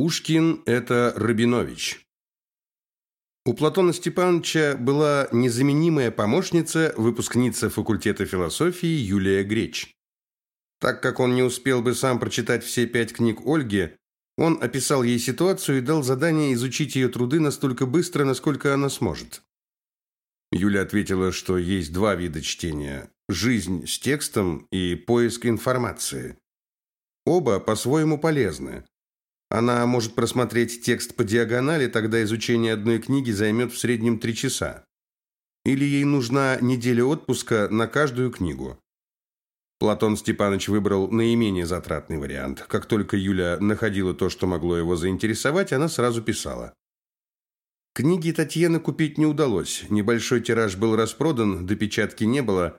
Пушкин – это Рабинович. У Платона Степановича была незаменимая помощница, выпускница факультета философии Юлия Греч. Так как он не успел бы сам прочитать все пять книг Ольги, он описал ей ситуацию и дал задание изучить ее труды настолько быстро, насколько она сможет. Юля ответила, что есть два вида чтения – жизнь с текстом и поиск информации. Оба по-своему полезны. Она может просмотреть текст по диагонали, тогда изучение одной книги займет в среднем три часа. Или ей нужна неделя отпуска на каждую книгу. Платон Степанович выбрал наименее затратный вариант. Как только Юля находила то, что могло его заинтересовать, она сразу писала. Книги Татьяны купить не удалось. Небольшой тираж был распродан, допечатки не было,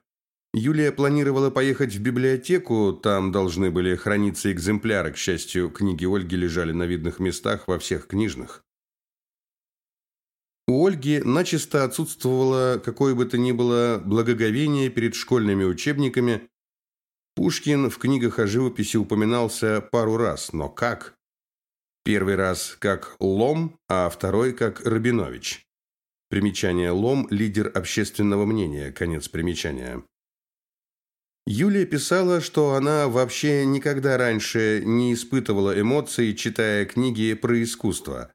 Юлия планировала поехать в библиотеку, там должны были храниться экземпляры. К счастью, книги Ольги лежали на видных местах во всех книжных. У Ольги начисто отсутствовало какое бы то ни было благоговение перед школьными учебниками. Пушкин в книгах о живописи упоминался пару раз, но как? Первый раз как Лом, а второй как Рабинович. Примечание Лом – лидер общественного мнения, конец примечания. Юлия писала, что она вообще никогда раньше не испытывала эмоций, читая книги про искусство.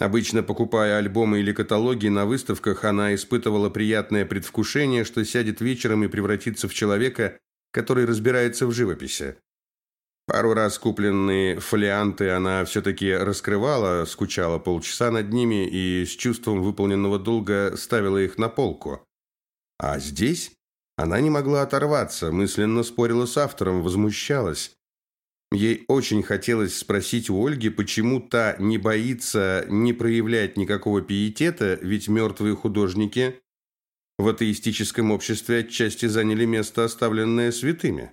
Обычно, покупая альбомы или каталоги на выставках, она испытывала приятное предвкушение, что сядет вечером и превратится в человека, который разбирается в живописи. Пару раз купленные фолианты она все-таки раскрывала, скучала полчаса над ними и с чувством выполненного долга ставила их на полку. А здесь она не могла оторваться, мысленно спорила с автором, возмущалась. Ей очень хотелось спросить у Ольги, почему та не боится, не проявлять никакого пиетета, ведь мертвые художники в атеистическом обществе отчасти заняли место, оставленное святыми.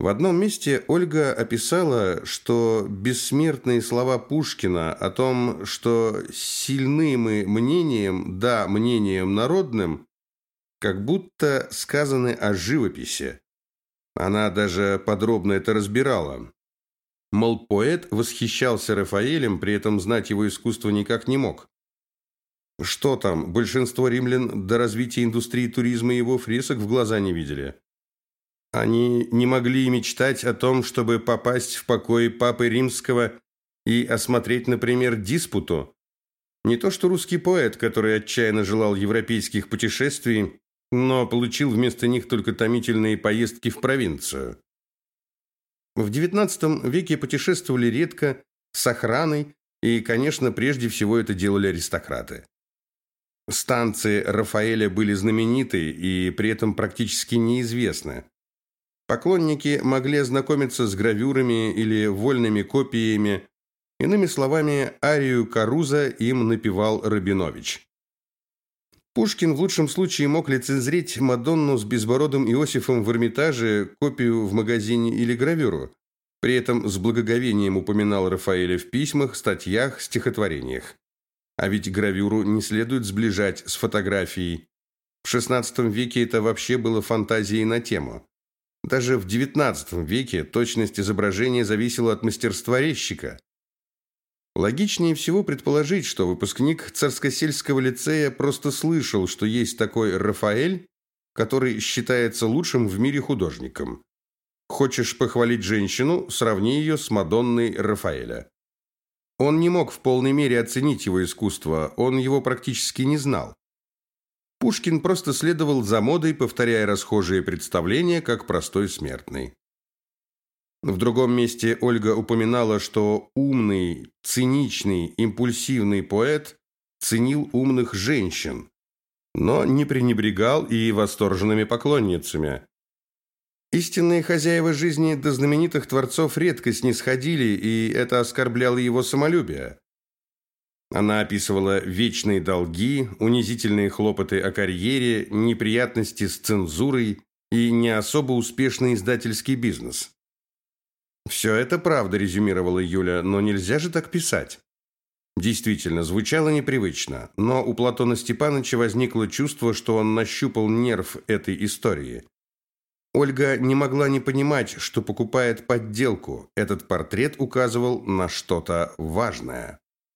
В одном месте Ольга описала, что бессмертные слова Пушкина о том, что сильны мы мнением, да, мнением народным, как будто сказаны о живописи. Она даже подробно это разбирала. Мол, поэт восхищался Рафаэлем, при этом знать его искусство никак не мог. Что там, большинство римлян до развития индустрии туризма его фресок в глаза не видели. Они не могли мечтать о том, чтобы попасть в покой Папы Римского и осмотреть, например, диспуту. Не то что русский поэт, который отчаянно желал европейских путешествий но получил вместо них только томительные поездки в провинцию. В XIX веке путешествовали редко, с охраной, и, конечно, прежде всего это делали аристократы. Станции Рафаэля были знамениты и при этом практически неизвестны. Поклонники могли ознакомиться с гравюрами или вольными копиями. Иными словами, арию Каруза им напевал Рабинович. Пушкин в лучшем случае мог лицензрить Мадонну с безбородым Иосифом в Эрмитаже, копию в магазине или гравюру. При этом с благоговением упоминал Рафаэля в письмах, статьях, стихотворениях. А ведь гравюру не следует сближать с фотографией. В XVI веке это вообще было фантазией на тему. Даже в XIX веке точность изображения зависела от мастерства резчика. Логичнее всего предположить, что выпускник Царскосельского лицея просто слышал, что есть такой Рафаэль, который считается лучшим в мире художником. Хочешь похвалить женщину, сравни ее с Мадонной Рафаэля. Он не мог в полной мере оценить его искусство, он его практически не знал. Пушкин просто следовал за модой, повторяя расхожие представления, как простой смертный. В другом месте Ольга упоминала, что умный, циничный, импульсивный поэт ценил умных женщин, но не пренебрегал и восторженными поклонницами. Истинные хозяева жизни до знаменитых творцов редко снисходили, и это оскорбляло его самолюбие. Она описывала вечные долги, унизительные хлопоты о карьере, неприятности с цензурой и не особо успешный издательский бизнес. «Все это правда», – резюмировала Юля, – «но нельзя же так писать». Действительно, звучало непривычно, но у Платона Степановича возникло чувство, что он нащупал нерв этой истории. Ольга не могла не понимать, что покупает подделку. Этот портрет указывал на что-то важное.